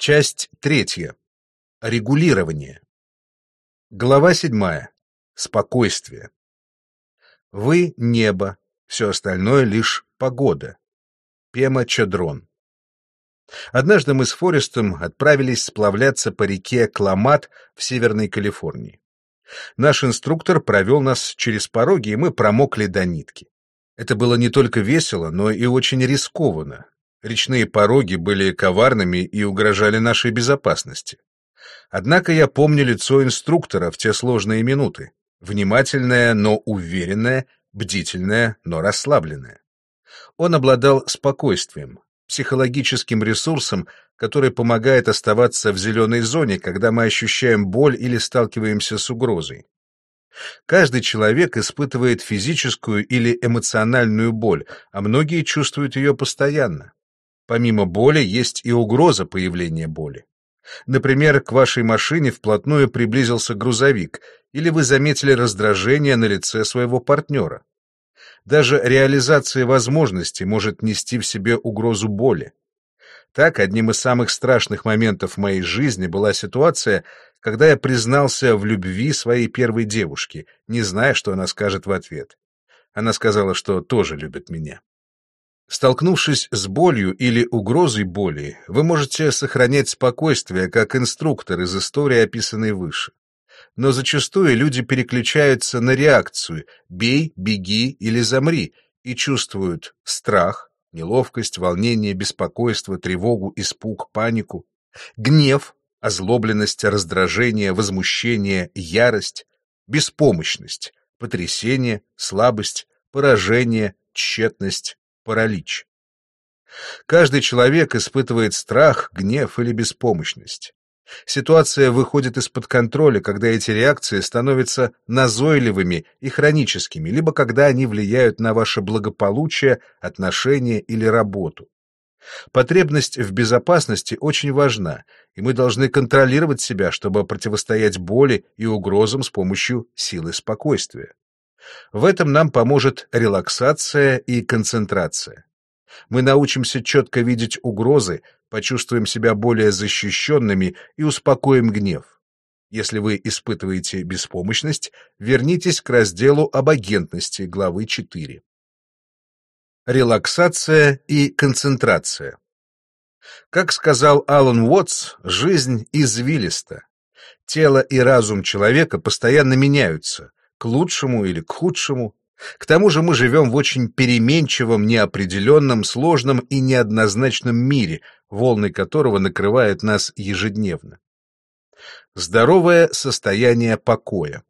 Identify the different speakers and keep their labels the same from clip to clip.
Speaker 1: Часть третья. Регулирование. Глава седьмая. Спокойствие. Вы — небо, все остальное — лишь погода. Пема Чадрон. Однажды мы с Форестом отправились сплавляться по реке Кламат в Северной Калифорнии. Наш инструктор провел нас через пороги, и мы промокли до нитки. Это было не только весело, но и очень рискованно. Речные пороги были коварными и угрожали нашей безопасности. Однако я помню лицо инструктора в те сложные минуты. Внимательное, но уверенное, бдительное, но расслабленное. Он обладал спокойствием, психологическим ресурсом, который помогает оставаться в зеленой зоне, когда мы ощущаем боль или сталкиваемся с угрозой. Каждый человек испытывает физическую или эмоциональную боль, а многие чувствуют ее постоянно. Помимо боли есть и угроза появления боли. Например, к вашей машине вплотную приблизился грузовик, или вы заметили раздражение на лице своего партнера. Даже реализация возможностей может нести в себе угрозу боли. Так, одним из самых страшных моментов в моей жизни была ситуация, когда я признался в любви своей первой девушке, не зная, что она скажет в ответ. Она сказала, что тоже любит меня. Столкнувшись с болью или угрозой боли, вы можете сохранять спокойствие, как инструктор из истории, описанной выше. Но зачастую люди переключаются на реакцию «бей», «беги» или «замри» и чувствуют страх, неловкость, волнение, беспокойство, тревогу, испуг, панику, гнев, озлобленность, раздражение, возмущение, ярость, беспомощность, потрясение, слабость, поражение, тщетность, паралич. Каждый человек испытывает страх, гнев или беспомощность. Ситуация выходит из-под контроля, когда эти реакции становятся назойливыми и хроническими, либо когда они влияют на ваше благополучие, отношения или работу. Потребность в безопасности очень важна, и мы должны контролировать себя, чтобы противостоять боли и угрозам с помощью силы спокойствия. В этом нам поможет релаксация и концентрация. Мы научимся четко видеть угрозы, почувствуем себя более защищенными и успокоим гнев. Если вы испытываете беспомощность, вернитесь к разделу об агентности главы 4. Релаксация и концентрация. Как сказал Алан Уотс, жизнь извилиста. Тело и разум человека постоянно меняются, к лучшему или к худшему. К тому же мы живем в очень переменчивом, неопределенном, сложном и неоднозначном мире, волны которого накрывают нас ежедневно. Здоровое состояние покоя.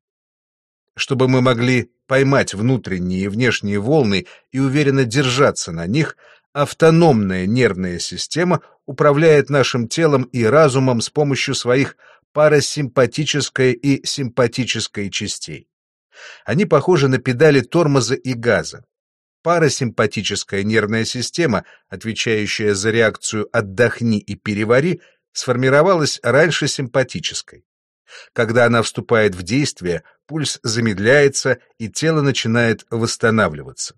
Speaker 1: Чтобы мы могли поймать внутренние и внешние волны и уверенно держаться на них, автономная нервная система управляет нашим телом и разумом с помощью своих парасимпатической и симпатической частей. Они похожи на педали тормоза и газа. Парасимпатическая нервная система, отвечающая за реакцию «отдохни и перевари», сформировалась раньше симпатической. Когда она вступает в действие, пульс замедляется и тело начинает восстанавливаться.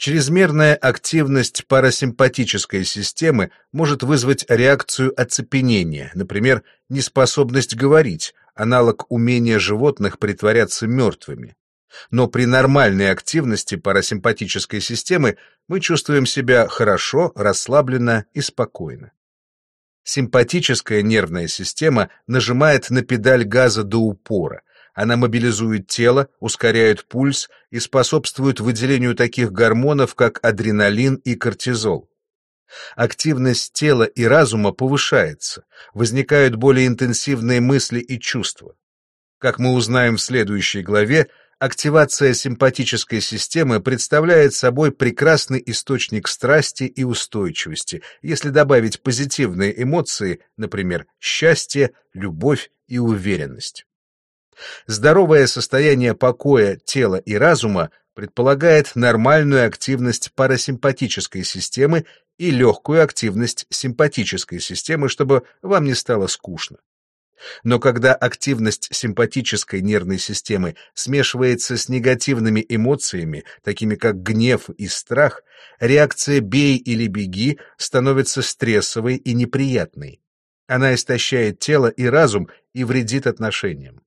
Speaker 1: Чрезмерная активность парасимпатической системы может вызвать реакцию оцепенения, например, неспособность говорить, аналог умения животных притворяться мертвыми. Но при нормальной активности парасимпатической системы мы чувствуем себя хорошо, расслабленно и спокойно. Симпатическая нервная система нажимает на педаль газа до упора, она мобилизует тело, ускоряет пульс и способствует выделению таких гормонов, как адреналин и кортизол. Активность тела и разума повышается, возникают более интенсивные мысли и чувства. Как мы узнаем в следующей главе, активация симпатической системы представляет собой прекрасный источник страсти и устойчивости, если добавить позитивные эмоции, например, счастье, любовь и уверенность. Здоровое состояние покоя тела и разума предполагает нормальную активность парасимпатической системы и легкую активность симпатической системы, чтобы вам не стало скучно. Но когда активность симпатической нервной системы смешивается с негативными эмоциями, такими как гнев и страх, реакция «бей или беги» становится стрессовой и неприятной. Она истощает тело и разум и вредит отношениям.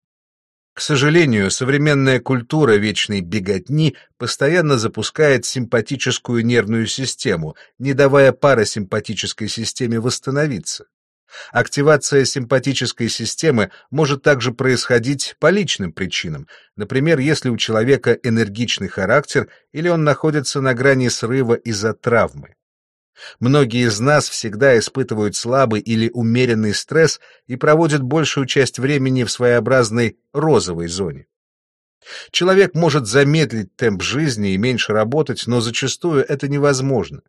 Speaker 1: К сожалению, современная культура вечной беготни постоянно запускает симпатическую нервную систему, не давая парасимпатической системе восстановиться. Активация симпатической системы может также происходить по личным причинам, например, если у человека энергичный характер или он находится на грани срыва из-за травмы. Многие из нас всегда испытывают слабый или умеренный стресс и проводят большую часть времени в своеобразной розовой зоне. Человек может замедлить темп жизни и меньше работать, но зачастую это невозможно.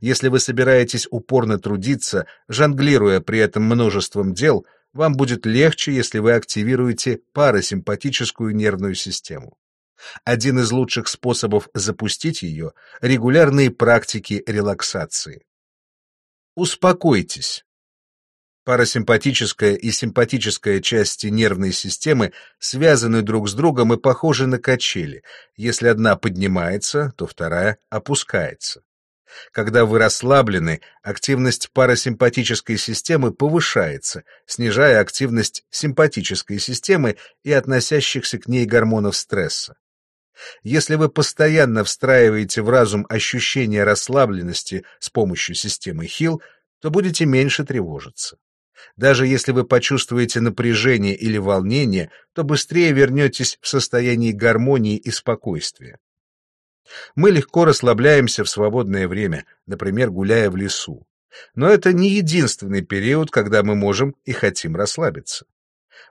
Speaker 1: Если вы собираетесь упорно трудиться, жонглируя при этом множеством дел, вам будет легче, если вы активируете парасимпатическую нервную систему. Один из лучших способов запустить ее — регулярные практики релаксации. Успокойтесь. Парасимпатическая и симпатическая части нервной системы связаны друг с другом и похожи на качели. Если одна поднимается, то вторая опускается. Когда вы расслаблены, активность парасимпатической системы повышается, снижая активность симпатической системы и относящихся к ней гормонов стресса. Если вы постоянно встраиваете в разум ощущение расслабленности с помощью системы Хилл, то будете меньше тревожиться. Даже если вы почувствуете напряжение или волнение, то быстрее вернетесь в состояние гармонии и спокойствия. Мы легко расслабляемся в свободное время, например, гуляя в лесу. Но это не единственный период, когда мы можем и хотим расслабиться.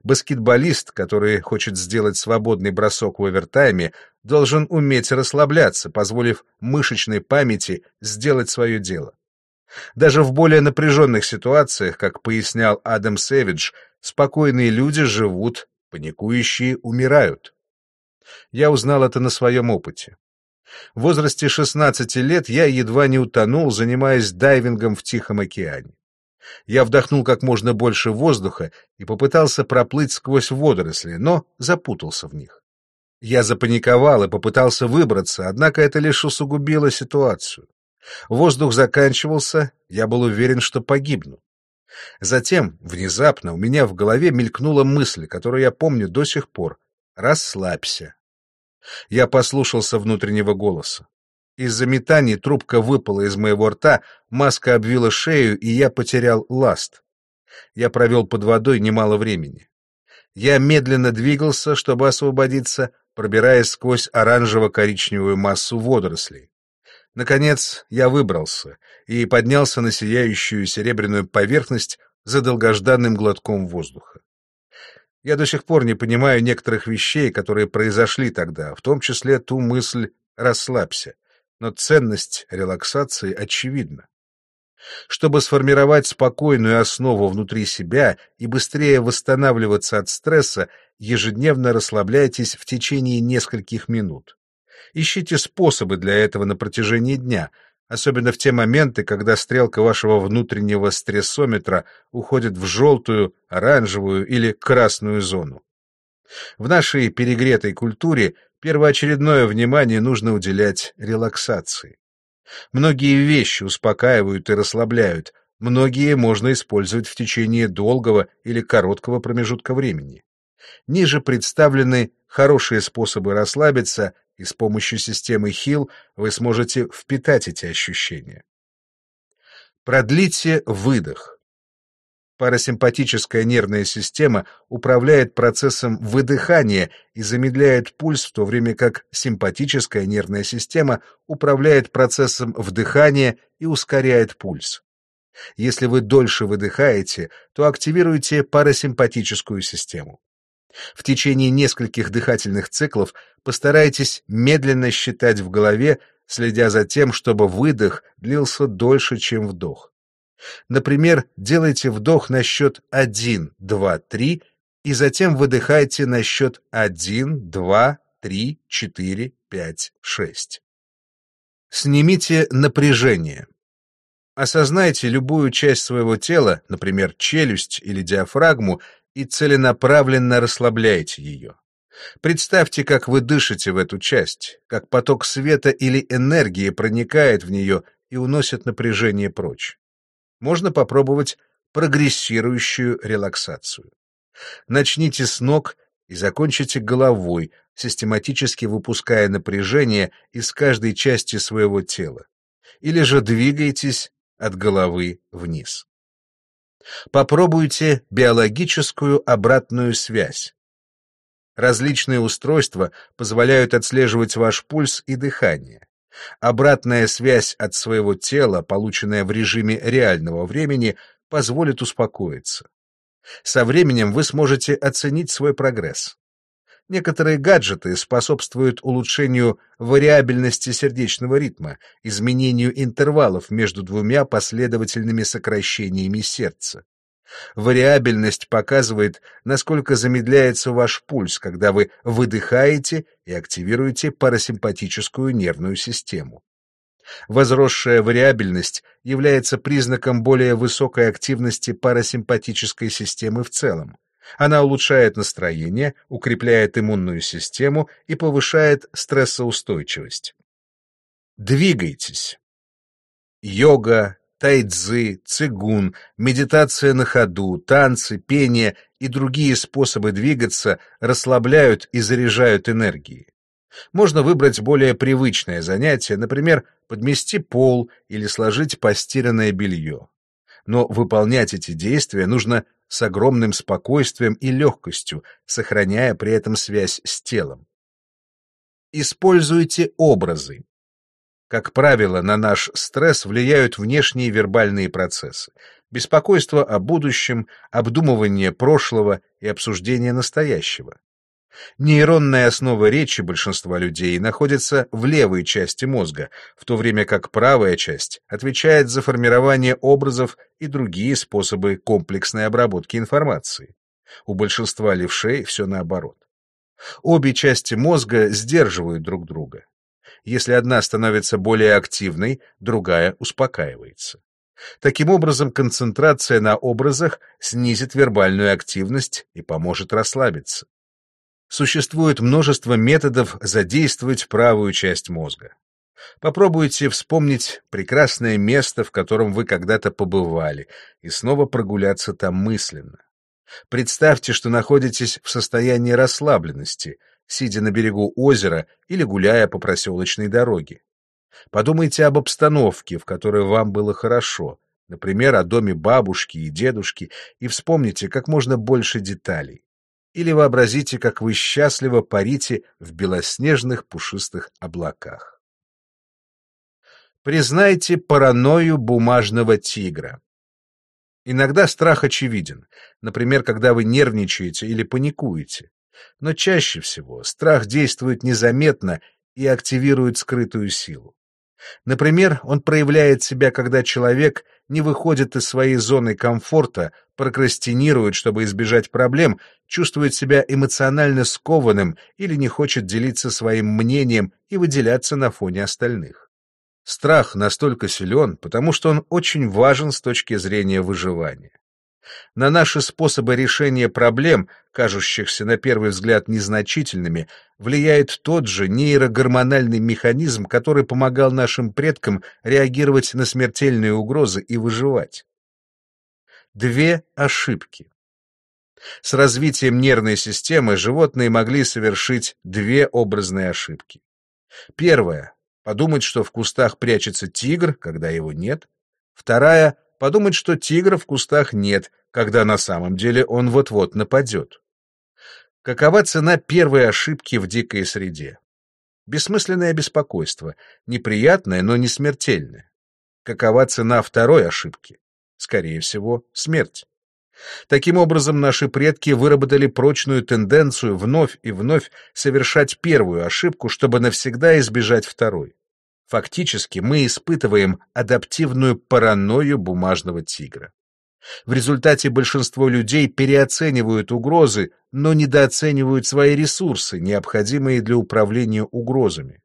Speaker 1: Баскетболист, который хочет сделать свободный бросок в овертайме, должен уметь расслабляться, позволив мышечной памяти сделать свое дело. Даже в более напряженных ситуациях, как пояснял Адам Сэвидж, спокойные люди живут, паникующие умирают. Я узнал это на своем опыте. В возрасте 16 лет я едва не утонул, занимаясь дайвингом в Тихом океане. Я вдохнул как можно больше воздуха и попытался проплыть сквозь водоросли, но запутался в них. Я запаниковал и попытался выбраться, однако это лишь усугубило ситуацию. Воздух заканчивался, я был уверен, что погибну. Затем, внезапно, у меня в голове мелькнула мысль, которую я помню до сих пор. «Расслабься». Я послушался внутреннего голоса. Из-за метаний трубка выпала из моего рта, маска обвила шею, и я потерял ласт. Я провел под водой немало времени. Я медленно двигался, чтобы освободиться, пробираясь сквозь оранжево-коричневую массу водорослей. Наконец я выбрался и поднялся на сияющую серебряную поверхность за долгожданным глотком воздуха. Я до сих пор не понимаю некоторых вещей, которые произошли тогда, в том числе ту мысль «расслабься», но ценность релаксации очевидна. Чтобы сформировать спокойную основу внутри себя и быстрее восстанавливаться от стресса, ежедневно расслабляйтесь в течение нескольких минут. Ищите способы для этого на протяжении дня, особенно в те моменты, когда стрелка вашего внутреннего стрессометра уходит в желтую, оранжевую или красную зону. В нашей перегретой культуре первоочередное внимание нужно уделять релаксации. Многие вещи успокаивают и расслабляют, многие можно использовать в течение долгого или короткого промежутка времени. Ниже представлены хорошие способы расслабиться, и с помощью системы Хилл вы сможете впитать эти ощущения. Продлите выдох. Парасимпатическая нервная система управляет процессом выдыхания и замедляет пульс, в то время как симпатическая нервная система управляет процессом вдыхания и ускоряет пульс. Если вы дольше выдыхаете, то активируете парасимпатическую систему. В течение нескольких дыхательных циклов постарайтесь медленно считать в голове, следя за тем, чтобы выдох длился дольше, чем вдох. Например, делайте вдох на счет 1, 2, 3 и затем выдыхайте на счет 1, 2, 3, 4, 5, 6. Снимите напряжение. Осознайте любую часть своего тела, например, челюсть или диафрагму, и целенаправленно расслабляйте ее. Представьте, как вы дышите в эту часть, как поток света или энергии проникает в нее и уносит напряжение прочь. Можно попробовать прогрессирующую релаксацию. Начните с ног и закончите головой, систематически выпуская напряжение из каждой части своего тела. Или же двигайтесь от головы вниз. Попробуйте биологическую обратную связь. Различные устройства позволяют отслеживать ваш пульс и дыхание. Обратная связь от своего тела, полученная в режиме реального времени, позволит успокоиться. Со временем вы сможете оценить свой прогресс. Некоторые гаджеты способствуют улучшению вариабельности сердечного ритма, изменению интервалов между двумя последовательными сокращениями сердца. Вариабельность показывает, насколько замедляется ваш пульс, когда вы выдыхаете и активируете парасимпатическую нервную систему. Возросшая вариабельность является признаком более высокой активности парасимпатической системы в целом. Она улучшает настроение, укрепляет иммунную систему и повышает стрессоустойчивость. Двигайтесь. Йога, тайцзы, цигун, медитация на ходу, танцы, пение и другие способы двигаться расслабляют и заряжают энергией. Можно выбрать более привычное занятие, например, подмести пол или сложить постиранное белье. Но выполнять эти действия нужно с огромным спокойствием и легкостью, сохраняя при этом связь с телом. Используйте образы. Как правило, на наш стресс влияют внешние вербальные процессы. Беспокойство о будущем, обдумывание прошлого и обсуждение настоящего. Нейронная основа речи большинства людей находится в левой части мозга, в то время как правая часть отвечает за формирование образов и другие способы комплексной обработки информации. У большинства левшей все наоборот. Обе части мозга сдерживают друг друга. Если одна становится более активной, другая успокаивается. Таким образом, концентрация на образах снизит вербальную активность и поможет расслабиться существует множество методов задействовать правую часть мозга. Попробуйте вспомнить прекрасное место, в котором вы когда-то побывали, и снова прогуляться там мысленно. Представьте, что находитесь в состоянии расслабленности, сидя на берегу озера или гуляя по проселочной дороге. Подумайте об обстановке, в которой вам было хорошо, например, о доме бабушки и дедушки, и вспомните как можно больше деталей. Или вообразите, как вы счастливо парите в белоснежных пушистых облаках. Признайте паранойю бумажного тигра. Иногда страх очевиден, например, когда вы нервничаете или паникуете. Но чаще всего страх действует незаметно и активирует скрытую силу. Например, он проявляет себя, когда человек не выходит из своей зоны комфорта, прокрастинирует, чтобы избежать проблем, чувствует себя эмоционально скованным или не хочет делиться своим мнением и выделяться на фоне остальных. Страх настолько силен, потому что он очень важен с точки зрения выживания. На наши способы решения проблем, кажущихся на первый взгляд незначительными, влияет тот же нейрогормональный механизм, который помогал нашим предкам реагировать на смертельные угрозы и выживать. Две ошибки. С развитием нервной системы животные могли совершить две образные ошибки. Первая — подумать, что в кустах прячется тигр, когда его нет. Вторая — подумать, что тигра в кустах нет, когда на самом деле он вот-вот нападет. Какова цена первой ошибки в дикой среде? Бессмысленное беспокойство, неприятное, но не смертельное. Какова цена второй ошибки? Скорее всего, смерть. Таким образом, наши предки выработали прочную тенденцию вновь и вновь совершать первую ошибку, чтобы навсегда избежать второй. Фактически мы испытываем адаптивную паранойю бумажного тигра. В результате большинство людей переоценивают угрозы, но недооценивают свои ресурсы, необходимые для управления угрозами.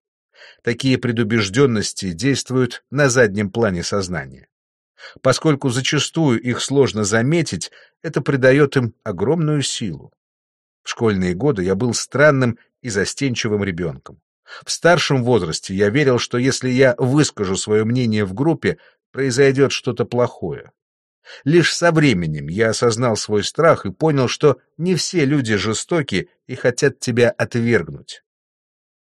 Speaker 1: Такие предубежденности действуют на заднем плане сознания. Поскольку зачастую их сложно заметить, это придает им огромную силу. В школьные годы я был странным и застенчивым ребенком. В старшем возрасте я верил, что если я выскажу свое мнение в группе, произойдет что-то плохое. Лишь со временем я осознал свой страх и понял, что не все люди жестоки и хотят тебя отвергнуть.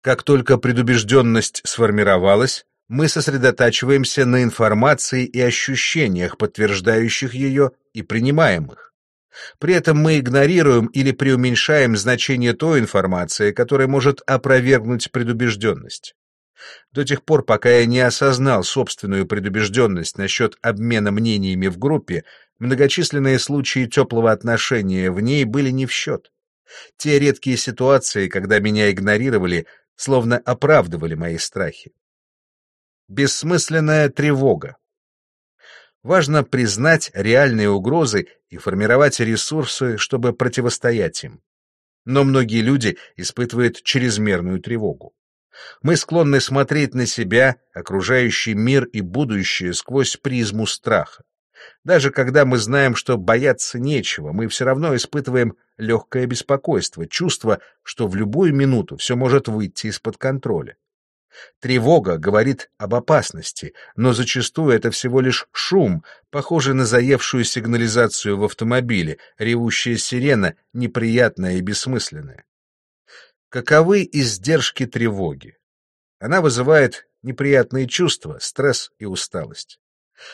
Speaker 1: Как только предубежденность сформировалась, мы сосредотачиваемся на информации и ощущениях, подтверждающих ее и принимаемых. При этом мы игнорируем или преуменьшаем значение той информации, которая может опровергнуть предубежденность. До тех пор, пока я не осознал собственную предубежденность насчет обмена мнениями в группе, многочисленные случаи теплого отношения в ней были не в счет. Те редкие ситуации, когда меня игнорировали, словно оправдывали мои страхи. Бессмысленная тревога. Важно признать реальные угрозы и формировать ресурсы, чтобы противостоять им. Но многие люди испытывают чрезмерную тревогу. Мы склонны смотреть на себя, окружающий мир и будущее сквозь призму страха. Даже когда мы знаем, что бояться нечего, мы все равно испытываем легкое беспокойство, чувство, что в любую минуту все может выйти из-под контроля. Тревога говорит об опасности, но зачастую это всего лишь шум, похожий на заевшую сигнализацию в автомобиле, ревущая сирена, неприятная и бессмысленная. Каковы издержки тревоги? Она вызывает неприятные чувства, стресс и усталость.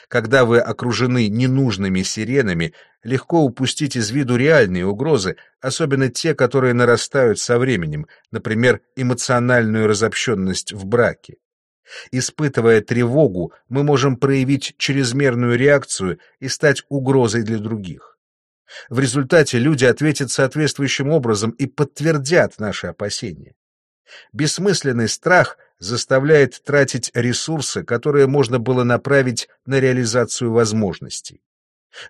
Speaker 1: Когда вы окружены ненужными сиренами, легко упустить из виду реальные угрозы, особенно те, которые нарастают со временем, например, эмоциональную разобщенность в браке. Испытывая тревогу, мы можем проявить чрезмерную реакцию и стать угрозой для других. В результате люди ответят соответствующим образом и подтвердят наши опасения. Бессмысленный страх — заставляет тратить ресурсы, которые можно было направить на реализацию возможностей.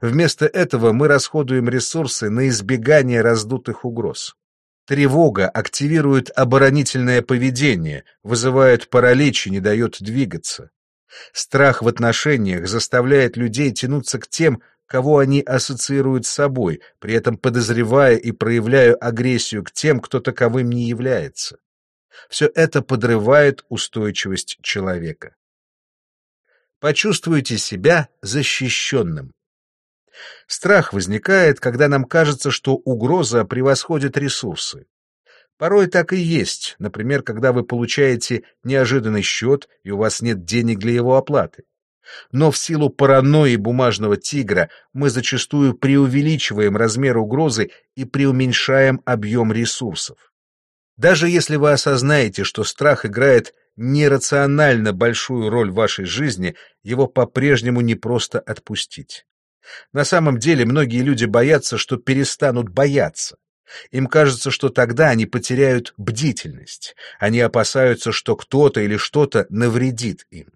Speaker 1: Вместо этого мы расходуем ресурсы на избегание раздутых угроз. Тревога активирует оборонительное поведение, вызывает паралич и не дает двигаться. Страх в отношениях заставляет людей тянуться к тем, кого они ассоциируют с собой, при этом подозревая и проявляя агрессию к тем, кто таковым не является. Все это подрывает устойчивость человека. Почувствуйте себя защищенным. Страх возникает, когда нам кажется, что угроза превосходит ресурсы. Порой так и есть, например, когда вы получаете неожиданный счет, и у вас нет денег для его оплаты. Но в силу паранойи бумажного тигра мы зачастую преувеличиваем размер угрозы и преуменьшаем объем ресурсов. Даже если вы осознаете, что страх играет нерационально большую роль в вашей жизни, его по-прежнему не просто отпустить. На самом деле многие люди боятся, что перестанут бояться. Им кажется, что тогда они потеряют бдительность. Они опасаются, что кто-то или что-то навредит им.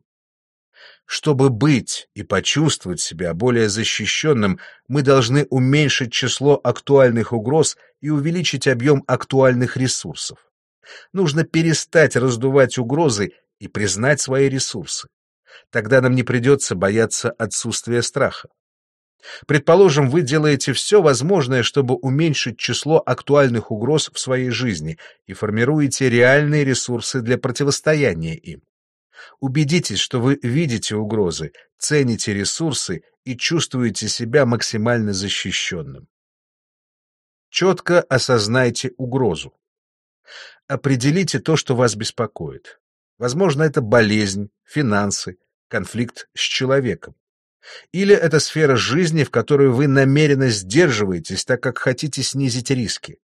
Speaker 1: Чтобы быть и почувствовать себя более защищенным, мы должны уменьшить число актуальных угроз и увеличить объем актуальных ресурсов. Нужно перестать раздувать угрозы и признать свои ресурсы. Тогда нам не придется бояться отсутствия страха. Предположим, вы делаете все возможное, чтобы уменьшить число актуальных угроз в своей жизни и формируете реальные ресурсы для противостояния им. Убедитесь, что вы видите угрозы, цените ресурсы и чувствуете себя максимально защищенным. Четко осознайте угрозу. Определите то, что вас беспокоит. Возможно, это болезнь, финансы, конфликт с человеком. Или это сфера жизни, в которой вы намеренно сдерживаетесь, так как хотите снизить риски.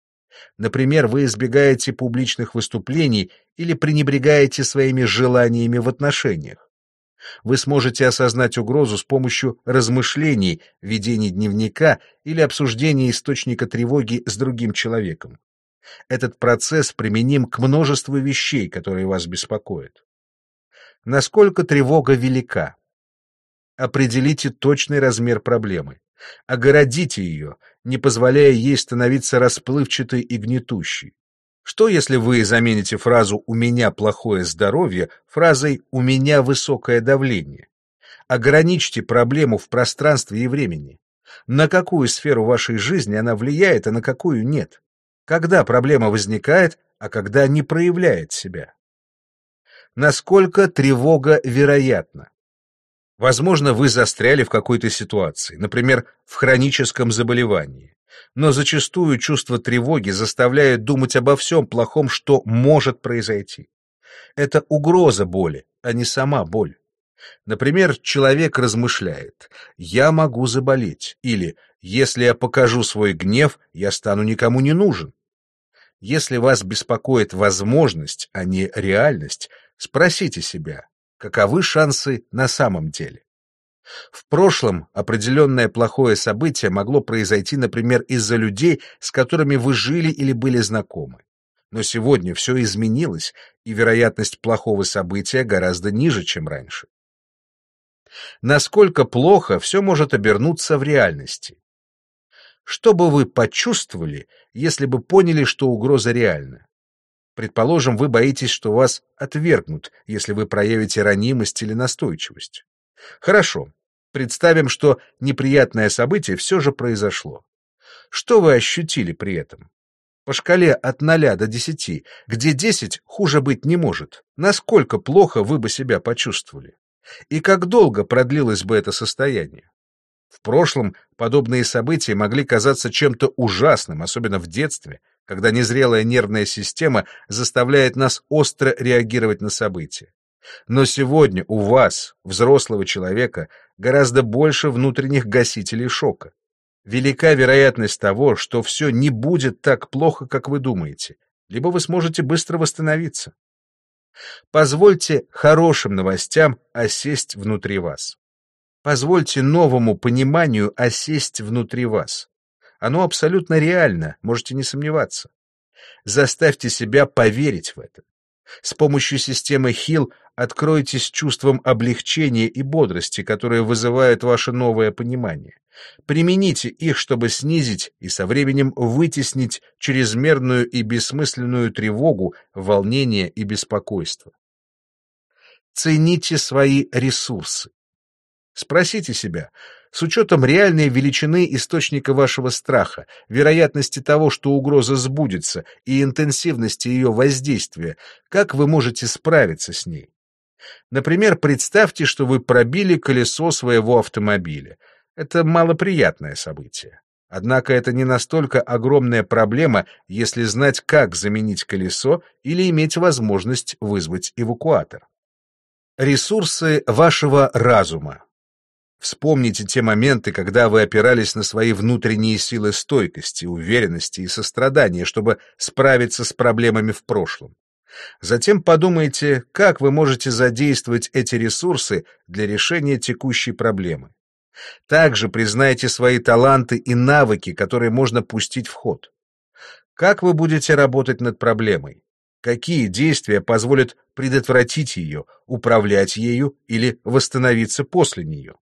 Speaker 1: Например, вы избегаете публичных выступлений или пренебрегаете своими желаниями в отношениях. Вы сможете осознать угрозу с помощью размышлений, ведения дневника или обсуждения источника тревоги с другим человеком. Этот процесс применим к множеству вещей, которые вас беспокоят. Насколько тревога велика? Определите точный размер проблемы. Огородите ее, не позволяя ей становиться расплывчатой и гнетущей. Что, если вы замените фразу «у меня плохое здоровье» фразой «у меня высокое давление»? Ограничьте проблему в пространстве и времени. На какую сферу вашей жизни она влияет, а на какую нет? Когда проблема возникает, а когда не проявляет себя? Насколько тревога вероятна? Возможно, вы застряли в какой-то ситуации, например, в хроническом заболевании. Но зачастую чувство тревоги заставляет думать обо всем плохом, что может произойти. Это угроза боли, а не сама боль. Например, человек размышляет «я могу заболеть» или «если я покажу свой гнев, я стану никому не нужен». Если вас беспокоит возможность, а не реальность, спросите себя, каковы шансы на самом деле. В прошлом определенное плохое событие могло произойти, например, из-за людей, с которыми вы жили или были знакомы. Но сегодня все изменилось, и вероятность плохого события гораздо ниже, чем раньше. Насколько плохо все может обернуться в реальности? Что бы вы почувствовали, если бы поняли, что угроза реальна? Предположим, вы боитесь, что вас отвергнут, если вы проявите ранимость или настойчивость. Хорошо. Представим, что неприятное событие все же произошло. Что вы ощутили при этом? По шкале от 0 до 10, где 10 хуже быть не может, насколько плохо вы бы себя почувствовали? И как долго продлилось бы это состояние? В прошлом подобные события могли казаться чем-то ужасным, особенно в детстве, когда незрелая нервная система заставляет нас остро реагировать на события. Но сегодня у вас, взрослого человека, гораздо больше внутренних гасителей шока. Велика вероятность того, что все не будет так плохо, как вы думаете, либо вы сможете быстро восстановиться. Позвольте хорошим новостям осесть внутри вас. Позвольте новому пониманию осесть внутри вас. Оно абсолютно реально, можете не сомневаться. Заставьте себя поверить в это. С помощью системы Хилл откройтесь чувством облегчения и бодрости, которые вызывает ваше новое понимание. Примените их, чтобы снизить и со временем вытеснить чрезмерную и бессмысленную тревогу, волнение и беспокойство. Цените свои ресурсы. Спросите себя, с учетом реальной величины источника вашего страха, вероятности того, что угроза сбудется, и интенсивности ее воздействия, как вы можете справиться с ней? Например, представьте, что вы пробили колесо своего автомобиля. Это малоприятное событие. Однако это не настолько огромная проблема, если знать, как заменить колесо или иметь возможность вызвать эвакуатор. Ресурсы вашего разума. Вспомните те моменты, когда вы опирались на свои внутренние силы стойкости, уверенности и сострадания, чтобы справиться с проблемами в прошлом. Затем подумайте, как вы можете задействовать эти ресурсы для решения текущей проблемы. Также признайте свои таланты и навыки, которые можно пустить в ход. Как вы будете работать над проблемой? Какие действия позволят предотвратить ее, управлять ею или восстановиться после нее?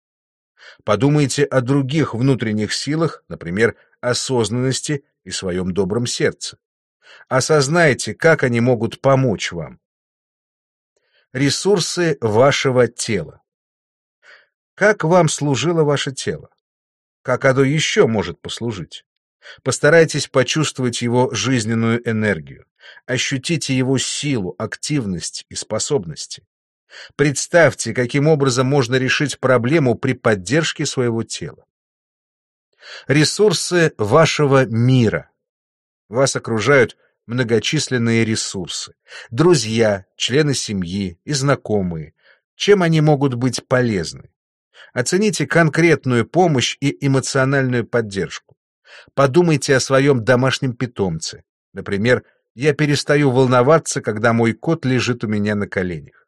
Speaker 1: Подумайте о других внутренних силах, например, осознанности и своем добром сердце. Осознайте, как они могут помочь вам. Ресурсы вашего тела. Как вам служило ваше тело? Как оно еще может послужить? Постарайтесь почувствовать его жизненную энергию. Ощутите его силу, активность и способности. Представьте, каким образом можно решить проблему при поддержке своего тела. Ресурсы вашего мира. Вас окружают многочисленные ресурсы. Друзья, члены семьи и знакомые. Чем они могут быть полезны? Оцените конкретную помощь и эмоциональную поддержку. Подумайте о своем домашнем питомце. Например, я перестаю волноваться, когда мой кот лежит у меня на коленях.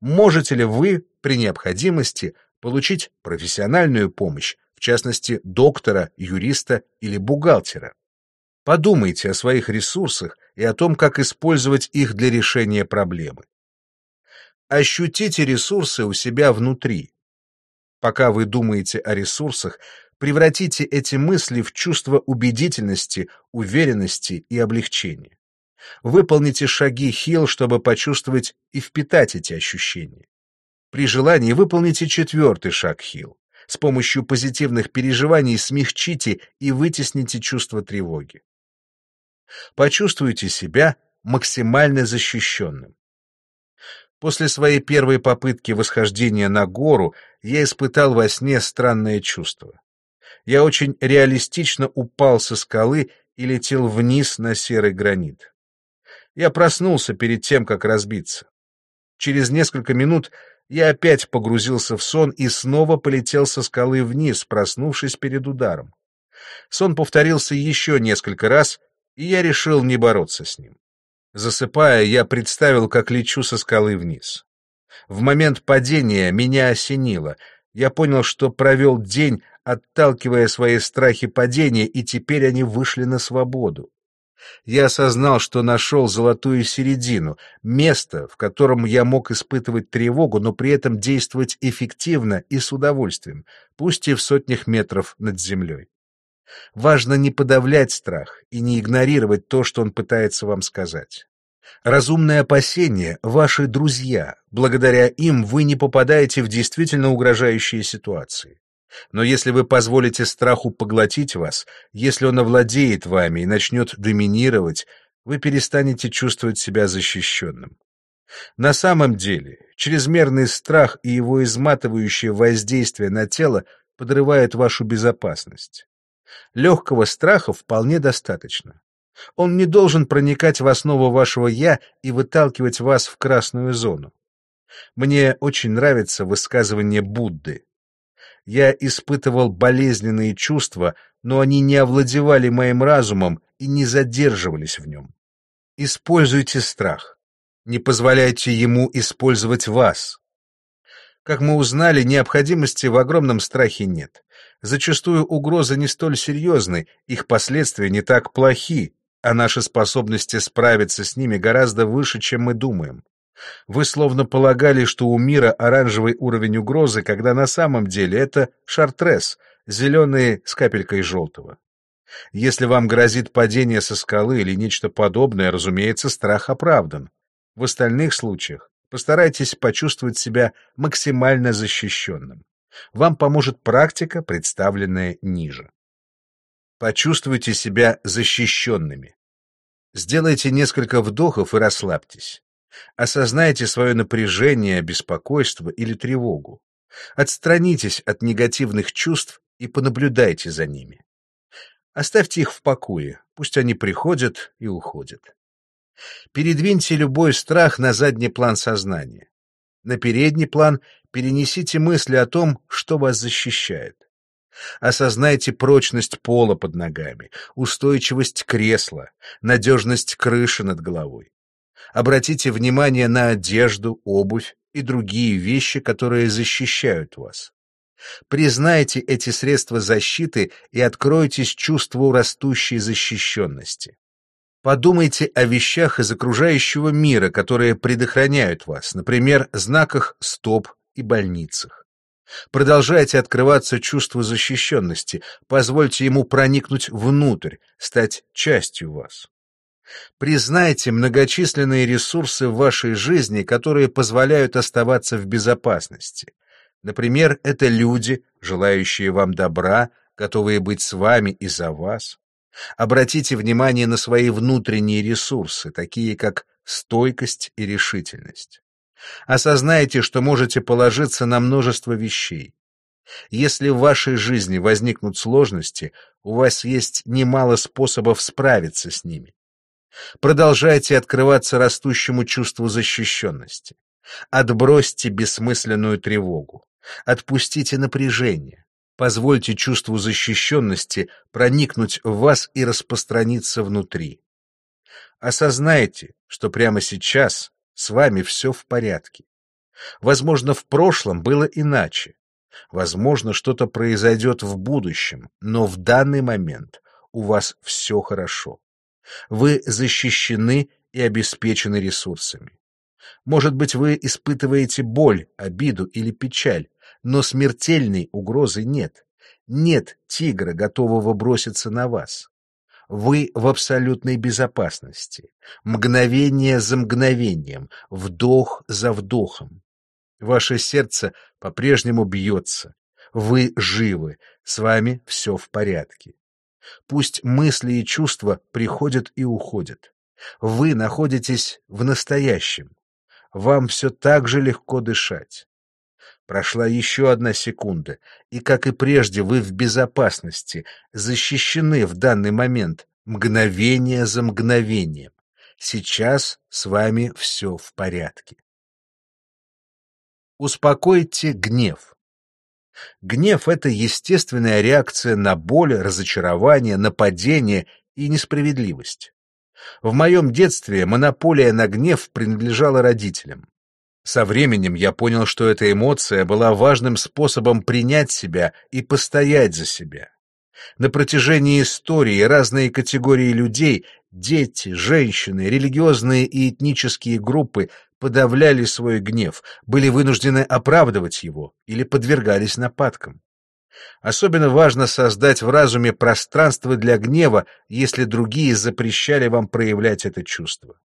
Speaker 1: Можете ли вы при необходимости получить профессиональную помощь, в частности, доктора, юриста или бухгалтера? Подумайте о своих ресурсах и о том, как использовать их для решения проблемы. Ощутите ресурсы у себя внутри. Пока вы думаете о ресурсах, превратите эти мысли в чувство убедительности, уверенности и облегчения. Выполните шаги Хилл, чтобы почувствовать и впитать эти ощущения. При желании выполните четвертый шаг Хилл. С помощью позитивных переживаний смягчите и вытесните чувство тревоги. Почувствуйте себя максимально защищенным. После своей первой попытки восхождения на гору я испытал во сне странное чувство. Я очень реалистично упал со скалы и летел вниз на серый гранит. Я проснулся перед тем, как разбиться. Через несколько минут я опять погрузился в сон и снова полетел со скалы вниз, проснувшись перед ударом. Сон повторился еще несколько раз, и я решил не бороться с ним. Засыпая, я представил, как лечу со скалы вниз. В момент падения меня осенило. Я понял, что провел день, отталкивая свои страхи падения, и теперь они вышли на свободу. Я осознал, что нашел золотую середину, место, в котором я мог испытывать тревогу, но при этом действовать эффективно и с удовольствием, пусть и в сотнях метров над землей. Важно не подавлять страх и не игнорировать то, что он пытается вам сказать. Разумные опасения — ваши друзья. Благодаря им вы не попадаете в действительно угрожающие ситуации. Но если вы позволите страху поглотить вас, если он овладеет вами и начнет доминировать, вы перестанете чувствовать себя защищенным. На самом деле, чрезмерный страх и его изматывающее воздействие на тело подрывают вашу безопасность. Легкого страха вполне достаточно. Он не должен проникать в основу вашего «я» и выталкивать вас в красную зону. Мне очень нравится высказывание Будды. Я испытывал болезненные чувства, но они не овладевали моим разумом и не задерживались в нем. Используйте страх. Не позволяйте ему использовать вас. Как мы узнали, необходимости в огромном страхе нет. Зачастую угрозы не столь серьезны, их последствия не так плохи, а наши способности справиться с ними гораздо выше, чем мы думаем. Вы словно полагали, что у мира оранжевый уровень угрозы, когда на самом деле это шартрес, зеленый с капелькой желтого. Если вам грозит падение со скалы или нечто подобное, разумеется, страх оправдан. В остальных случаях постарайтесь почувствовать себя максимально защищенным. Вам поможет практика, представленная ниже. Почувствуйте себя защищенными. Сделайте несколько вдохов и расслабьтесь. Осознайте свое напряжение, беспокойство или тревогу. Отстранитесь от негативных чувств и понаблюдайте за ними. Оставьте их в покое, пусть они приходят и уходят. Передвиньте любой страх на задний план сознания. На передний план перенесите мысли о том, что вас защищает. Осознайте прочность пола под ногами, устойчивость кресла, надежность крыши над головой. Обратите внимание на одежду, обувь и другие вещи, которые защищают вас. Признайте эти средства защиты и откройтесь чувству растущей защищенности. Подумайте о вещах из окружающего мира, которые предохраняют вас, например, знаках «стоп» и больницах. Продолжайте открываться чувству защищенности, позвольте ему проникнуть внутрь, стать частью вас. Признайте многочисленные ресурсы в вашей жизни, которые позволяют оставаться в безопасности. Например, это люди, желающие вам добра, готовые быть с вами и за вас. Обратите внимание на свои внутренние ресурсы, такие как стойкость и решительность. Осознайте, что можете положиться на множество вещей. Если в вашей жизни возникнут сложности, у вас есть немало способов справиться с ними. Продолжайте открываться растущему чувству защищенности. Отбросьте бессмысленную тревогу. Отпустите напряжение. Позвольте чувству защищенности проникнуть в вас и распространиться внутри. Осознайте, что прямо сейчас с вами все в порядке. Возможно, в прошлом было иначе. Возможно, что-то произойдет в будущем, но в данный момент у вас все хорошо. Вы защищены и обеспечены ресурсами. Может быть, вы испытываете боль, обиду или печаль, но смертельной угрозы нет. Нет тигра, готового броситься на вас. Вы в абсолютной безопасности. Мгновение за мгновением, вдох за вдохом. Ваше сердце по-прежнему бьется. Вы живы, с вами все в порядке. Пусть мысли и чувства приходят и уходят. Вы находитесь в настоящем. вам все так же легко дышать. Прошла еще одна секунда, и, как и прежде, вы в безопасности, защищены в данный момент, мгновение за мгновением. Сейчас с вами все в порядке. Успокойте гнев. Гнев — это естественная реакция на боль, разочарование, нападение и несправедливость. В моем детстве монополия на гнев принадлежала родителям. Со временем я понял, что эта эмоция была важным способом принять себя и постоять за себя. На протяжении истории разные категории людей, дети, женщины, религиозные и этнические группы подавляли свой гнев, были вынуждены оправдывать его или подвергались нападкам. Особенно важно создать в разуме пространство для гнева, если другие запрещали вам проявлять это чувство.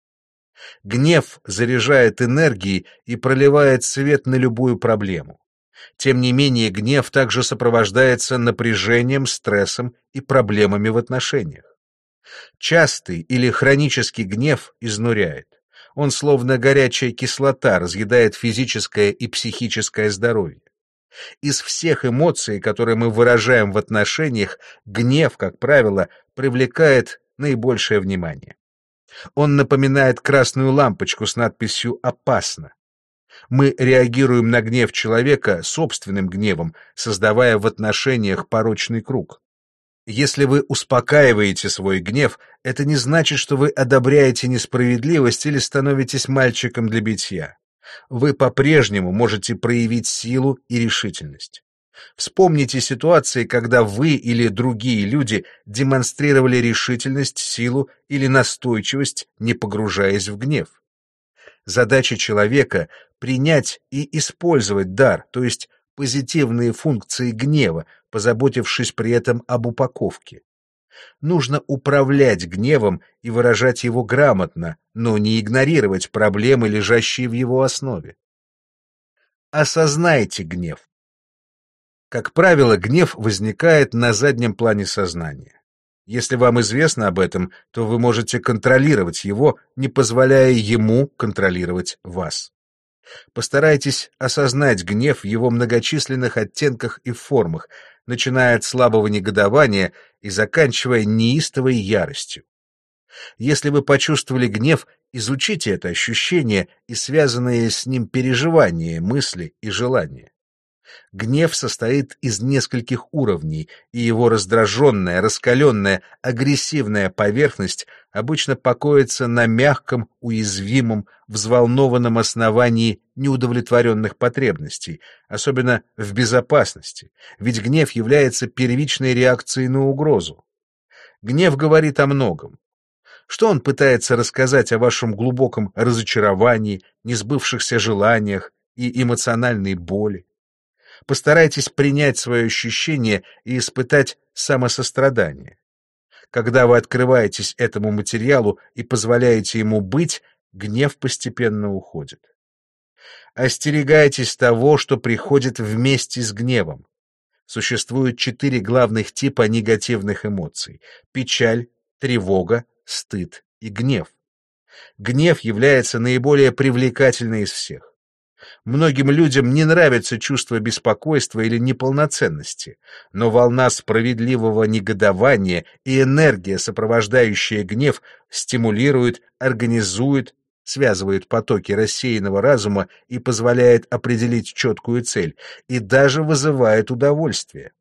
Speaker 1: Гнев заряжает энергией и проливает свет на любую проблему. Тем не менее, гнев также сопровождается напряжением, стрессом и проблемами в отношениях. Частый или хронический гнев изнуряет. Он словно горячая кислота разъедает физическое и психическое здоровье. Из всех эмоций, которые мы выражаем в отношениях, гнев, как правило, привлекает наибольшее внимание. Он напоминает красную лампочку с надписью «Опасно». Мы реагируем на гнев человека собственным гневом, создавая в отношениях порочный круг. Если вы успокаиваете свой гнев, это не значит, что вы одобряете несправедливость или становитесь мальчиком для битья. Вы по-прежнему можете проявить силу и решительность. Вспомните ситуации, когда вы или другие люди демонстрировали решительность, силу или настойчивость, не погружаясь в гнев. Задача человека — принять и использовать дар, то есть позитивные функции гнева, позаботившись при этом об упаковке. Нужно управлять гневом и выражать его грамотно, но не игнорировать проблемы, лежащие в его основе. Осознайте гнев. Как правило, гнев возникает на заднем плане сознания. Если вам известно об этом, то вы можете контролировать его, не позволяя ему контролировать вас. Постарайтесь осознать гнев в его многочисленных оттенках и формах, начиная от слабого негодования и заканчивая неистовой яростью. Если вы почувствовали гнев, изучите это ощущение и связанные с ним переживания, мысли и желания. Гнев состоит из нескольких уровней, и его раздраженная, раскаленная, агрессивная поверхность обычно покоится на мягком, уязвимом, взволнованном основании неудовлетворенных потребностей, особенно в безопасности, ведь гнев является первичной реакцией на угрозу. Гнев говорит о многом. Что он пытается рассказать о вашем глубоком разочаровании, несбывшихся желаниях и эмоциональной боли? Постарайтесь принять свое ощущение и испытать самосострадание. Когда вы открываетесь этому материалу и позволяете ему быть, гнев постепенно уходит. Остерегайтесь того, что приходит вместе с гневом. Существует четыре главных типа негативных эмоций — печаль, тревога, стыд и гнев. Гнев является наиболее привлекательной из всех. Многим людям не нравится чувство беспокойства или неполноценности, но волна справедливого негодования и энергия, сопровождающая гнев, стимулирует, организует, связывает потоки рассеянного разума и позволяет определить четкую цель, и даже вызывает удовольствие.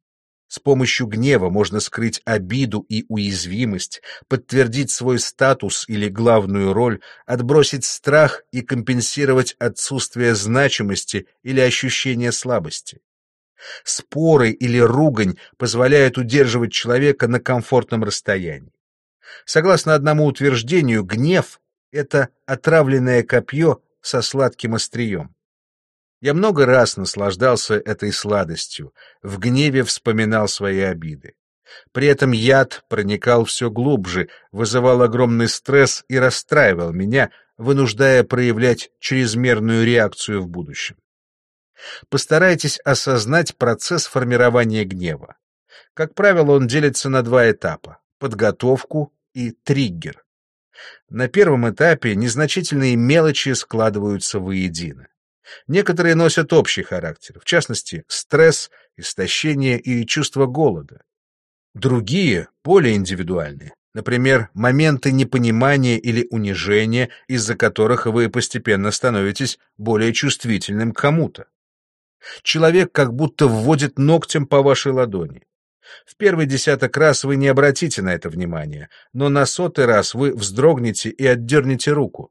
Speaker 1: С помощью гнева можно скрыть обиду и уязвимость, подтвердить свой статус или главную роль, отбросить страх и компенсировать отсутствие значимости или ощущение слабости. Споры или ругань позволяют удерживать человека на комфортном расстоянии. Согласно одному утверждению, гнев — это отравленное копье со сладким острием. Я много раз наслаждался этой сладостью, в гневе вспоминал свои обиды. При этом яд проникал все глубже, вызывал огромный стресс и расстраивал меня, вынуждая проявлять чрезмерную реакцию в будущем. Постарайтесь осознать процесс формирования гнева. Как правило, он делится на два этапа — подготовку и триггер. На первом этапе незначительные мелочи складываются воедино. Некоторые носят общий характер, в частности, стресс, истощение и чувство голода. Другие более индивидуальны, например, моменты непонимания или унижения, из-за которых вы постепенно становитесь более чувствительным к кому-то. Человек как будто вводит ногтем по вашей ладони. В первый десяток раз вы не обратите на это внимания, но на сотый раз вы вздрогнете и отдернете руку.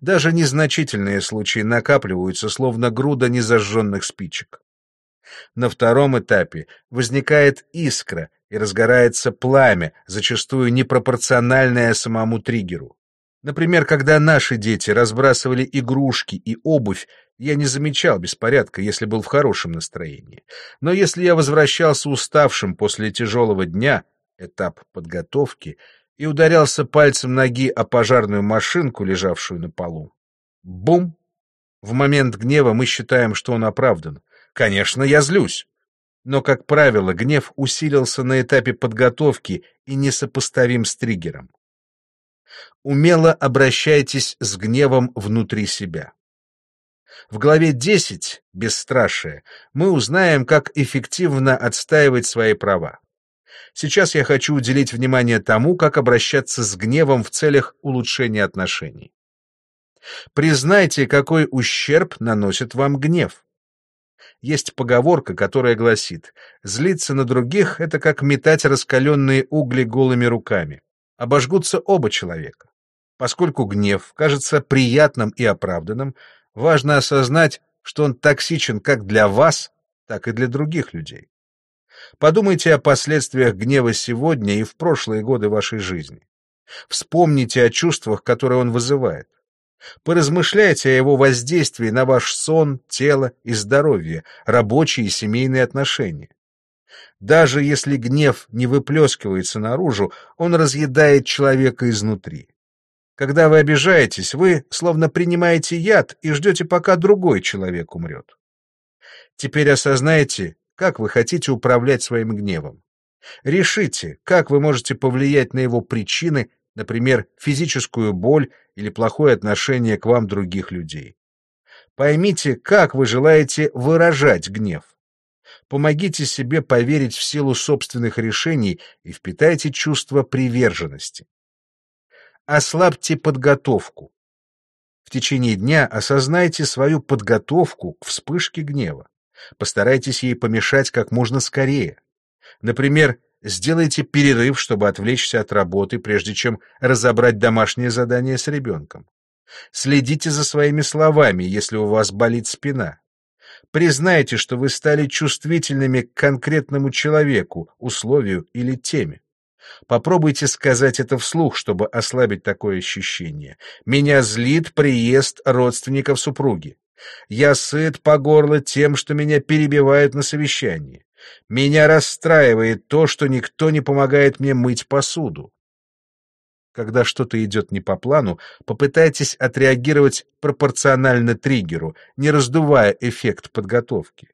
Speaker 1: Даже незначительные случаи накапливаются, словно груда незажженных спичек. На втором этапе возникает искра и разгорается пламя, зачастую непропорциональное самому триггеру. Например, когда наши дети разбрасывали игрушки и обувь, я не замечал беспорядка, если был в хорошем настроении. Но если я возвращался уставшим после тяжелого дня, этап подготовки, и ударялся пальцем ноги о пожарную машинку, лежавшую на полу. Бум! В момент гнева мы считаем, что он оправдан. Конечно, я злюсь. Но, как правило, гнев усилился на этапе подготовки и несопоставим с триггером. Умело обращайтесь с гневом внутри себя. В главе 10 «Бесстрашие» мы узнаем, как эффективно отстаивать свои права. Сейчас я хочу уделить внимание тому, как обращаться с гневом в целях улучшения отношений. Признайте, какой ущерб наносит вам гнев. Есть поговорка, которая гласит «злиться на других — это как метать раскаленные угли голыми руками. Обожгутся оба человека». Поскольку гнев кажется приятным и оправданным, важно осознать, что он токсичен как для вас, так и для других людей. Подумайте о последствиях гнева сегодня и в прошлые годы вашей жизни. Вспомните о чувствах, которые он вызывает. Поразмышляйте о его воздействии на ваш сон, тело и здоровье, рабочие и семейные отношения. Даже если гнев не выплескивается наружу, он разъедает человека изнутри. Когда вы обижаетесь, вы словно принимаете яд и ждете, пока другой человек умрет. Теперь осознайте, как вы хотите управлять своим гневом. Решите, как вы можете повлиять на его причины, например, физическую боль или плохое отношение к вам других людей. Поймите, как вы желаете выражать гнев. Помогите себе поверить в силу собственных решений и впитайте чувство приверженности. Ослабьте подготовку. В течение дня осознайте свою подготовку к вспышке гнева. Постарайтесь ей помешать как можно скорее. Например, сделайте перерыв, чтобы отвлечься от работы, прежде чем разобрать домашнее задание с ребенком. Следите за своими словами, если у вас болит спина. Признайте, что вы стали чувствительными к конкретному человеку, условию или теме. Попробуйте сказать это вслух, чтобы ослабить такое ощущение. Меня злит приезд родственников супруги. Я сыт по горло тем, что меня перебивают на совещании. Меня расстраивает то, что никто не помогает мне мыть посуду. Когда что-то идет не по плану, попытайтесь отреагировать пропорционально триггеру, не раздувая эффект подготовки.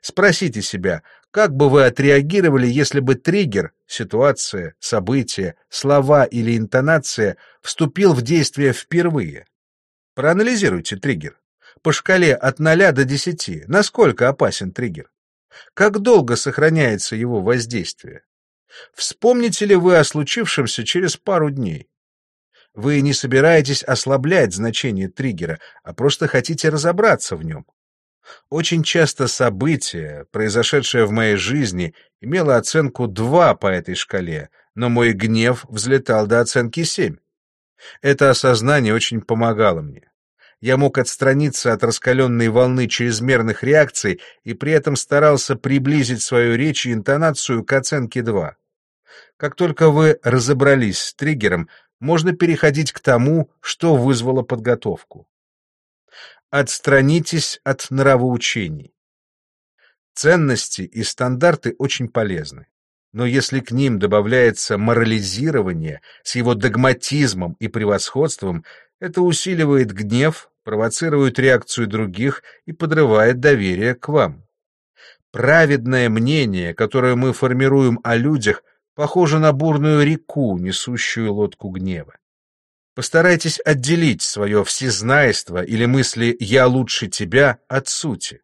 Speaker 1: Спросите себя, как бы вы отреагировали, если бы триггер, ситуация, событие, слова или интонация вступил в действие впервые? Проанализируйте триггер. По шкале от 0 до 10, насколько опасен триггер? Как долго сохраняется его воздействие? Вспомните ли вы о случившемся через пару дней? Вы не собираетесь ослаблять значение триггера, а просто хотите разобраться в нем. Очень часто событие, произошедшее в моей жизни, имело оценку 2 по этой шкале, но мой гнев взлетал до оценки 7. Это осознание очень помогало мне. Я мог отстраниться от раскаленной волны чрезмерных реакций и при этом старался приблизить свою речь и интонацию к оценке 2. Как только вы разобрались с триггером, можно переходить к тому, что вызвало подготовку. Отстранитесь от нравоучений. Ценности и стандарты очень полезны. Но если к ним добавляется морализирование с его догматизмом и превосходством, это усиливает гнев, провоцирует реакцию других и подрывает доверие к вам. Праведное мнение, которое мы формируем о людях, похоже на бурную реку, несущую лодку гнева. Постарайтесь отделить свое всезнайство или мысли «я лучше тебя» от сути.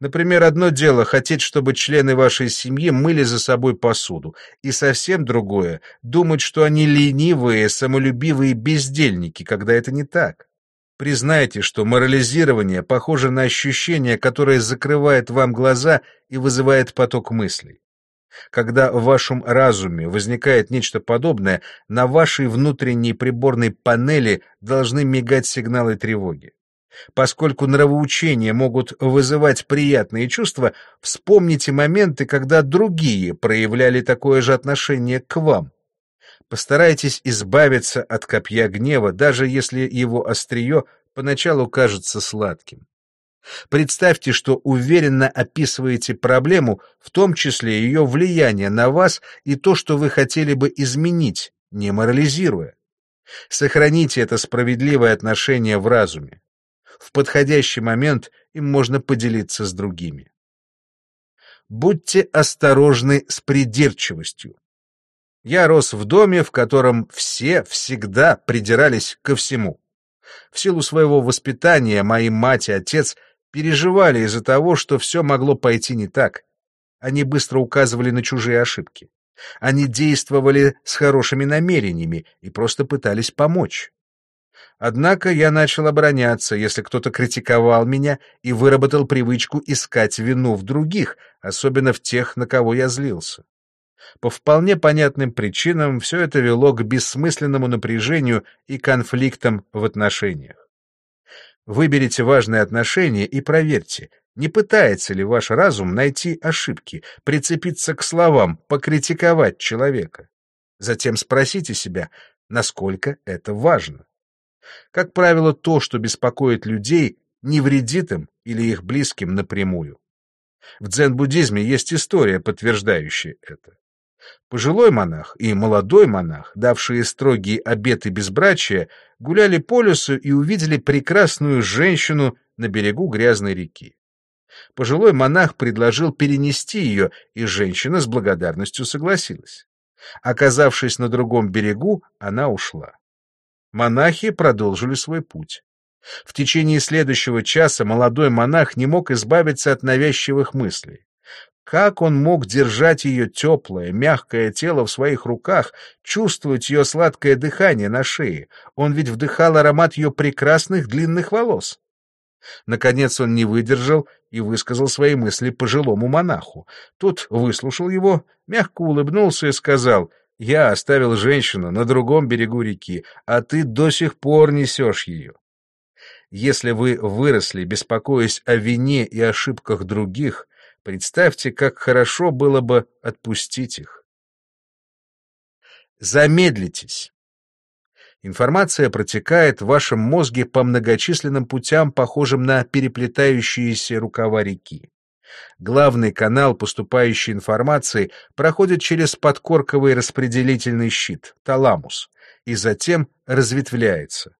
Speaker 1: Например, одно дело хотеть, чтобы члены вашей семьи мыли за собой посуду, и совсем другое — думать, что они ленивые, самолюбивые бездельники, когда это не так. Признайте, что морализирование похоже на ощущение, которое закрывает вам глаза и вызывает поток мыслей. Когда в вашем разуме возникает нечто подобное, на вашей внутренней приборной панели должны мигать сигналы тревоги. Поскольку нравоучения могут вызывать приятные чувства, вспомните моменты, когда другие проявляли такое же отношение к вам. Постарайтесь избавиться от копья гнева, даже если его острие поначалу кажется сладким. Представьте, что уверенно описываете проблему, в том числе ее влияние на вас и то, что вы хотели бы изменить, не морализируя. Сохраните это справедливое отношение в разуме в подходящий момент им можно поделиться с другими. Будьте осторожны с придирчивостью. Я рос в доме, в котором все всегда придирались ко всему. В силу своего воспитания мои мать и отец переживали из-за того, что все могло пойти не так. Они быстро указывали на чужие ошибки. Они действовали с хорошими намерениями и просто пытались помочь. Однако я начал обороняться, если кто-то критиковал меня и выработал привычку искать вину в других, особенно в тех, на кого я злился. По вполне понятным причинам все это вело к бессмысленному напряжению и конфликтам в отношениях. Выберите важные отношения и проверьте, не пытается ли ваш разум найти ошибки, прицепиться к словам, покритиковать человека. Затем спросите себя, насколько это важно. Как правило, то, что беспокоит людей, не вредит им или их близким напрямую. В дзен-буддизме есть история, подтверждающая это. Пожилой монах и молодой монах, давшие строгие обеты безбрачия, гуляли по лесу и увидели прекрасную женщину на берегу грязной реки. Пожилой монах предложил перенести ее, и женщина с благодарностью согласилась. Оказавшись на другом берегу, она ушла. Монахи продолжили свой путь. В течение следующего часа молодой монах не мог избавиться от навязчивых мыслей. Как он мог держать ее теплое, мягкое тело в своих руках, чувствовать ее сладкое дыхание на шее? Он ведь вдыхал аромат ее прекрасных длинных волос. Наконец он не выдержал и высказал свои мысли пожилому монаху. Тот выслушал его, мягко улыбнулся и сказал, я оставил женщину на другом берегу реки, а ты до сих пор несешь ее. Если вы выросли, беспокоясь о вине и ошибках других, представьте, как хорошо было бы отпустить их. Замедлитесь. Информация протекает в вашем мозге по многочисленным путям, похожим на переплетающиеся рукава реки. Главный канал поступающей информации проходит через подкорковый распределительный щит, таламус, и затем разветвляется.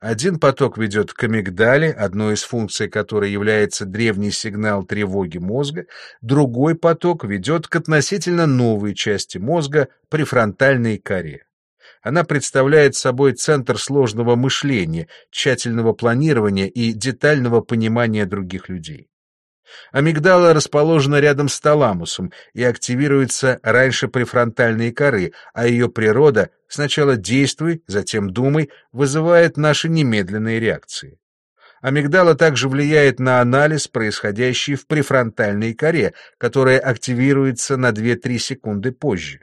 Speaker 1: Один поток ведет к амигдале, одной из функций которой является древний сигнал тревоги мозга, другой поток ведет к относительно новой части мозга, префронтальной коре. Она представляет собой центр сложного мышления, тщательного планирования и детального понимания других людей. Амигдала расположена рядом с таламусом и активируется раньше префронтальной коры, а ее природа сначала действуй, затем думай, вызывает наши немедленные реакции. Амигдала также влияет на анализ, происходящий в префронтальной коре, которая активируется на 2-3 секунды позже.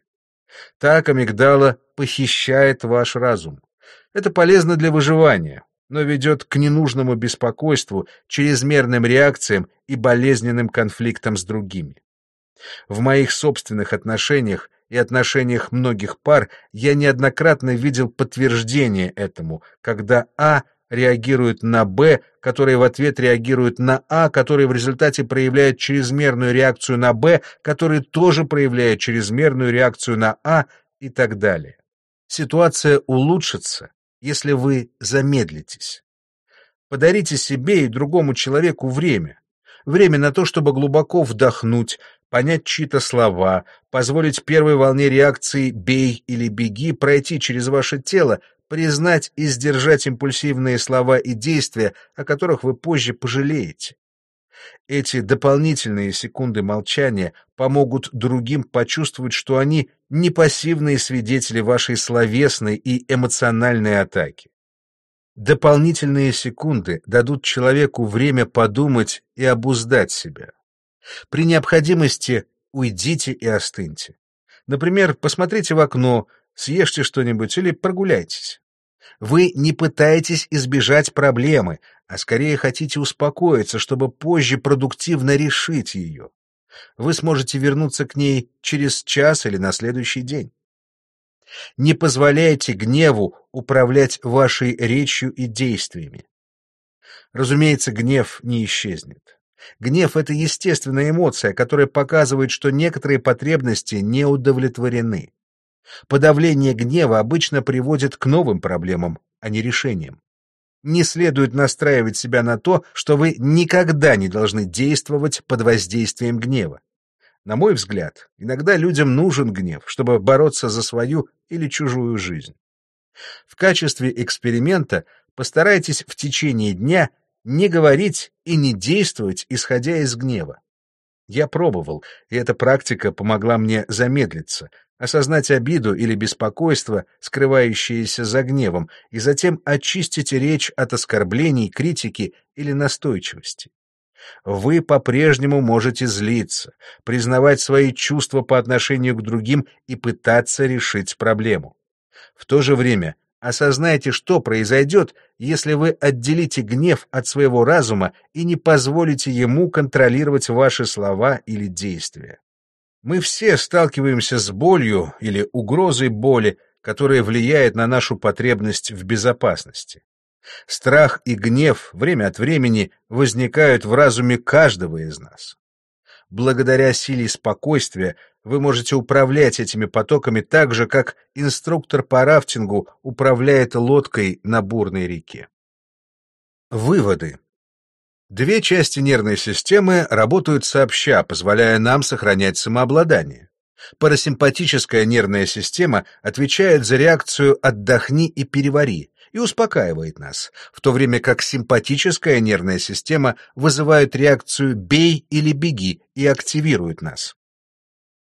Speaker 1: Так амигдала похищает ваш разум. Это полезно для выживания, но ведет к ненужному беспокойству, чрезмерным реакциям и болезненным конфликтам с другими. В моих собственных отношениях и отношениях многих пар я неоднократно видел подтверждение этому, когда А реагирует на Б, который в ответ реагирует на А, который в результате проявляет чрезмерную реакцию на Б, который тоже проявляет чрезмерную реакцию на А и так далее. Ситуация улучшится, если вы замедлитесь. Подарите себе и другому человеку время. Время на то, чтобы глубоко вдохнуть, понять чьи-то слова, позволить первой волне реакции «бей» или «беги» пройти через ваше тело, признать и сдержать импульсивные слова и действия, о которых вы позже пожалеете. Эти дополнительные секунды молчания помогут другим почувствовать, что они не пассивные свидетели вашей словесной и эмоциональной атаки. Дополнительные секунды дадут человеку время подумать и обуздать себя. При необходимости уйдите и остыньте. Например, посмотрите в окно, съешьте что-нибудь или прогуляйтесь. Вы не пытаетесь избежать проблемы, а скорее хотите успокоиться, чтобы позже продуктивно решить ее. Вы сможете вернуться к ней через час или на следующий день. Не позволяйте гневу управлять вашей речью и действиями. Разумеется, гнев не исчезнет. Гнев — это естественная эмоция, которая показывает, что некоторые потребности не удовлетворены. Подавление гнева обычно приводит к новым проблемам, а не решениям. Не следует настраивать себя на то, что вы никогда не должны действовать под воздействием гнева. На мой взгляд, иногда людям нужен гнев, чтобы бороться за свою или чужую жизнь. В качестве эксперимента постарайтесь в течение дня не говорить и не действовать, исходя из гнева. Я пробовал, и эта практика помогла мне замедлиться, осознать обиду или беспокойство, скрывающееся за гневом, и затем очистить речь от оскорблений, критики или настойчивости. Вы по-прежнему можете злиться, признавать свои чувства по отношению к другим и пытаться решить проблему. В то же время осознайте, что произойдет, если вы отделите гнев от своего разума и не позволите ему контролировать ваши слова или действия. Мы все сталкиваемся с болью или угрозой боли, которая влияет на нашу потребность в безопасности. Страх и гнев время от времени возникают в разуме каждого из нас. Благодаря силе спокойствия вы можете управлять этими потоками так же, как инструктор по рафтингу управляет лодкой на бурной реке. Выводы. Две части нервной системы работают сообща, позволяя нам сохранять самообладание. Парасимпатическая нервная система отвечает за реакцию «отдохни и перевари» и успокаивает нас, в то время как симпатическая нервная система вызывает реакцию «бей или беги» и активирует нас.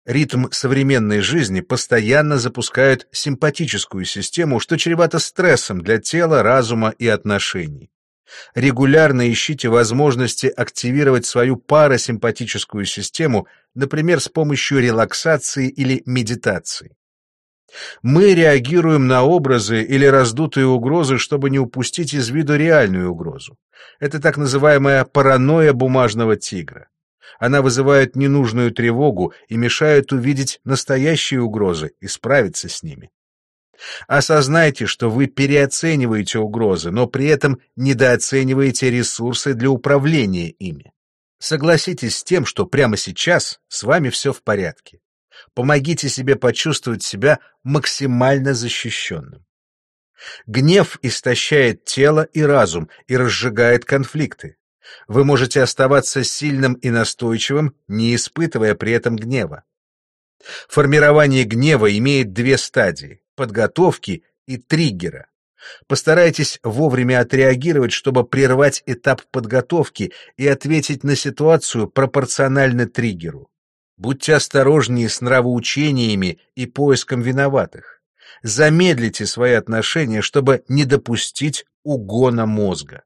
Speaker 1: Ритм современной жизни постоянно запускает симпатическую систему, что чревато стрессом для тела, разума и отношений. Регулярно ищите возможности активировать свою парасимпатическую систему, например, с помощью релаксации или медитации. Мы реагируем на образы или раздутые угрозы, чтобы не упустить из виду реальную угрозу. Это так называемая паранойя бумажного тигра. Она вызывает ненужную тревогу и мешает увидеть настоящие угрозы и справиться с ними. Осознайте, что вы переоцениваете угрозы, но при этом недооцениваете ресурсы для управления ими. Согласитесь с тем, что прямо сейчас с вами все в порядке. Помогите себе почувствовать себя максимально защищенным. Гнев истощает тело и разум и разжигает конфликты. Вы можете оставаться сильным и настойчивым, не испытывая при этом гнева. Формирование гнева имеет две стадии подготовки и триггера. Постарайтесь вовремя отреагировать, чтобы прервать этап подготовки и ответить на ситуацию пропорционально триггеру. Будьте осторожнее с нравоучениями и поиском виноватых. Замедлите свои отношения, чтобы не допустить угона мозга.